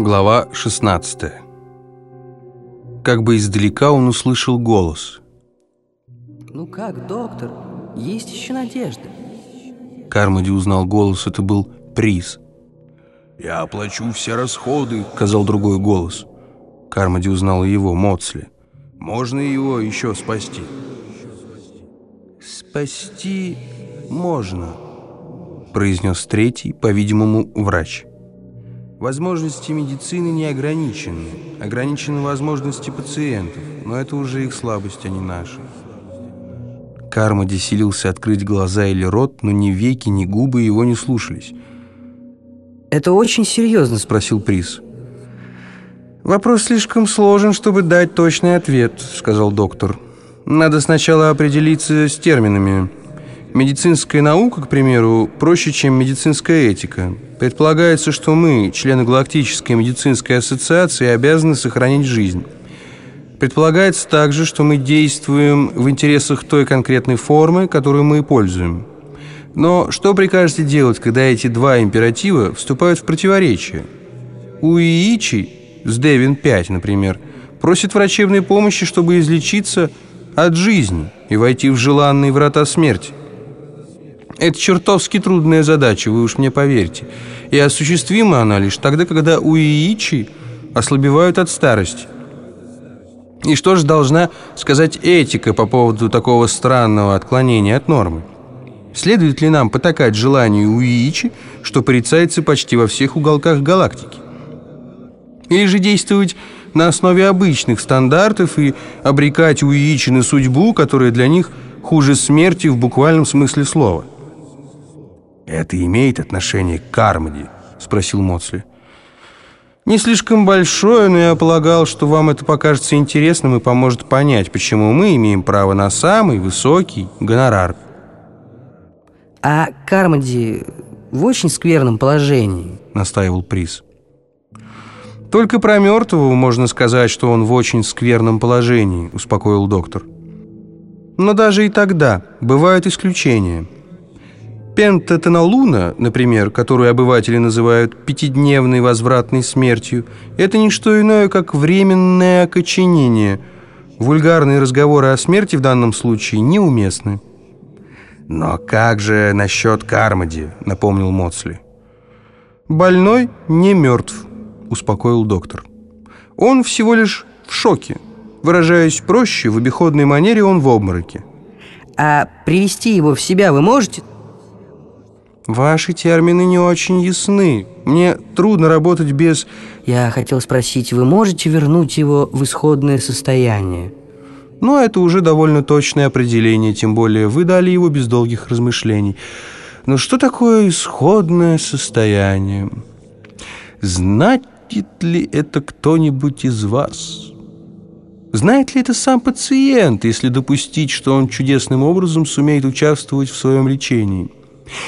Глава 16 Как бы издалека он услышал голос. Ну как, доктор, есть еще надежда. Кармоди узнал голос, это был приз. «Я оплачу все расходы», — сказал другой голос. Кармоди узнал его, Моцли. «Можно его еще спасти?» «Спасти можно», — произнес третий, по-видимому, врач. Возможности медицины не ограничены. Ограничены возможности пациентов, но это уже их слабость, а не наша. Кармоди силился открыть глаза или рот, но ни веки, ни губы его не слушались. «Это очень серьезно?» – спросил Приз. «Вопрос слишком сложен, чтобы дать точный ответ», – сказал доктор. «Надо сначала определиться с терминами. Медицинская наука, к примеру, проще, чем медицинская этика. Предполагается, что мы, члены Галактической медицинской ассоциации, обязаны сохранить жизнь». Предполагается также, что мы действуем в интересах той конкретной формы, которую мы пользуем. Но что прикажете делать, когда эти два императива вступают в противоречие? У Иичи, с Девин-5, например, просит врачебной помощи, чтобы излечиться от жизни и войти в желанные врата смерти. Это чертовски трудная задача, вы уж мне поверьте. И осуществима она лишь тогда, когда у Иичи ослабевают от старости. И что же должна сказать этика по поводу такого странного отклонения от нормы? Следует ли нам потакать желанию Уиичи, что порицается почти во всех уголках галактики? Или же действовать на основе обычных стандартов и обрекать Уиичи на судьбу, которая для них хуже смерти в буквальном смысле слова? «Это имеет отношение к Кармоди?» – спросил Моцли. Не слишком большое, но я полагал, что вам это покажется интересным и поможет понять, почему мы имеем право на самый высокий гонорар. А Кармоди в очень скверном положении, настаивал Приз. Только про мертвого можно сказать, что он в очень скверном положении, успокоил доктор. Но даже и тогда бывают исключения – Пентатенолуна, например, которую обыватели называют пятидневной возвратной смертью, это не что иное, как временное окоченение. Вульгарные разговоры о смерти в данном случае неуместны. «Но как же насчет Кармоди?» — напомнил Моцли. «Больной не мертв», — успокоил доктор. «Он всего лишь в шоке. Выражаясь проще, в обиходной манере он в обмороке». «А привести его в себя вы можете?» Ваши термины не очень ясны. Мне трудно работать без... Я хотел спросить, вы можете вернуть его в исходное состояние? Но это уже довольно точное определение, тем более вы дали его без долгих размышлений. Но что такое исходное состояние? Знает ли это кто-нибудь из вас? Знает ли это сам пациент, если допустить, что он чудесным образом сумеет участвовать в своем лечении?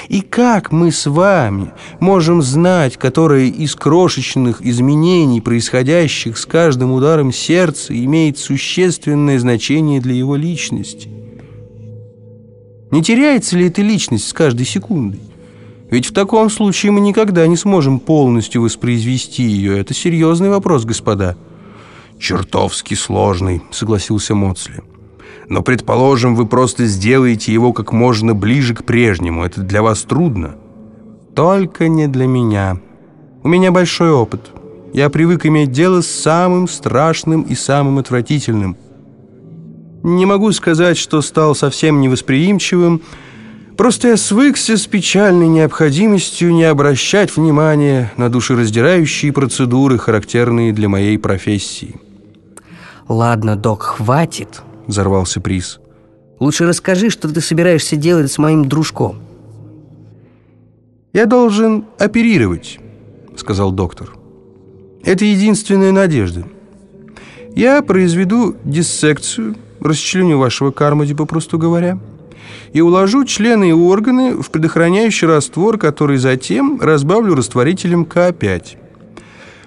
И как мы с вами можем знать, которое из крошечных изменений, происходящих с каждым ударом сердца, имеет существенное значение для его личности? Не теряется ли эта личность с каждой секундой? Ведь в таком случае мы никогда не сможем полностью воспроизвести ее. Это серьезный вопрос, господа. «Чертовски сложный», — согласился Моцли. Но, предположим, вы просто сделаете его как можно ближе к прежнему. Это для вас трудно. Только не для меня. У меня большой опыт. Я привык иметь дело с самым страшным и самым отвратительным. Не могу сказать, что стал совсем невосприимчивым, Просто я свыкся с печальной необходимостью не обращать внимания на душераздирающие процедуры, характерные для моей профессии. Ладно, док, хватит взорвался приз. Лучше расскажи, что ты собираешься делать с моим дружком. Я должен оперировать, сказал доктор. Это единственная надежда. Я произведу диссекцию, расчленю вашего кармоди, попросту говоря, и уложу члены и органы в предохраняющий раствор, который затем разбавлю растворителем К5.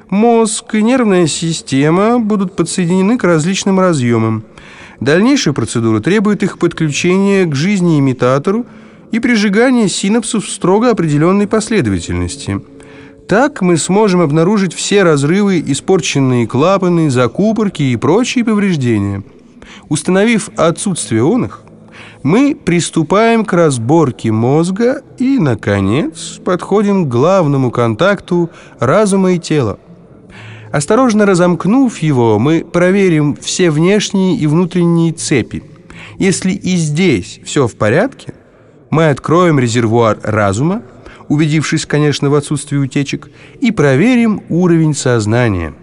Мозг и нервная система будут подсоединены к различным разъемам. Дальнейшая процедура требует их подключения к жизни-имитатору и прижигания синапсов в строго определенной последовательности. Так мы сможем обнаружить все разрывы, испорченные клапаны, закупорки и прочие повреждения. Установив отсутствие он их, мы приступаем к разборке мозга и, наконец, подходим к главному контакту разума и тела. Осторожно разомкнув его, мы проверим все внешние и внутренние цепи. Если и здесь все в порядке, мы откроем резервуар разума, убедившись, конечно, в отсутствии утечек, и проверим уровень сознания.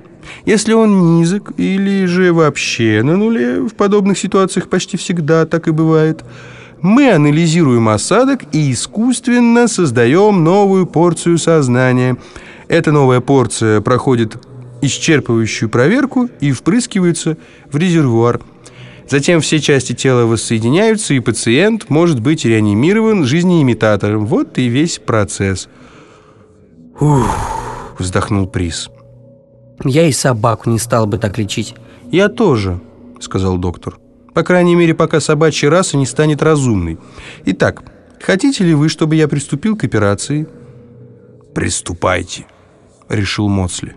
Если он низок или же вообще на нуле, в подобных ситуациях почти всегда так и бывает, мы анализируем осадок и искусственно создаем новую порцию сознания. Эта новая порция проходит исчерпывающую проверку и впрыскивается в резервуар. Затем все части тела воссоединяются, и пациент может быть реанимирован жизнеимитатором. Вот и весь процесс. Ух, вздохнул Приз. Я и собаку не стал бы так лечить. «Я тоже», — сказал доктор. «По крайней мере, пока собачья раса не станет разумной. Итак, хотите ли вы, чтобы я приступил к операции?» «Приступайте», — решил Моцли.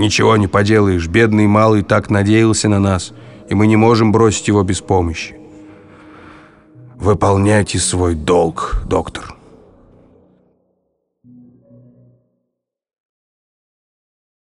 «Ничего не поделаешь, бедный малый так надеялся на нас, и мы не можем бросить его без помощи. Выполняйте свой долг, доктор».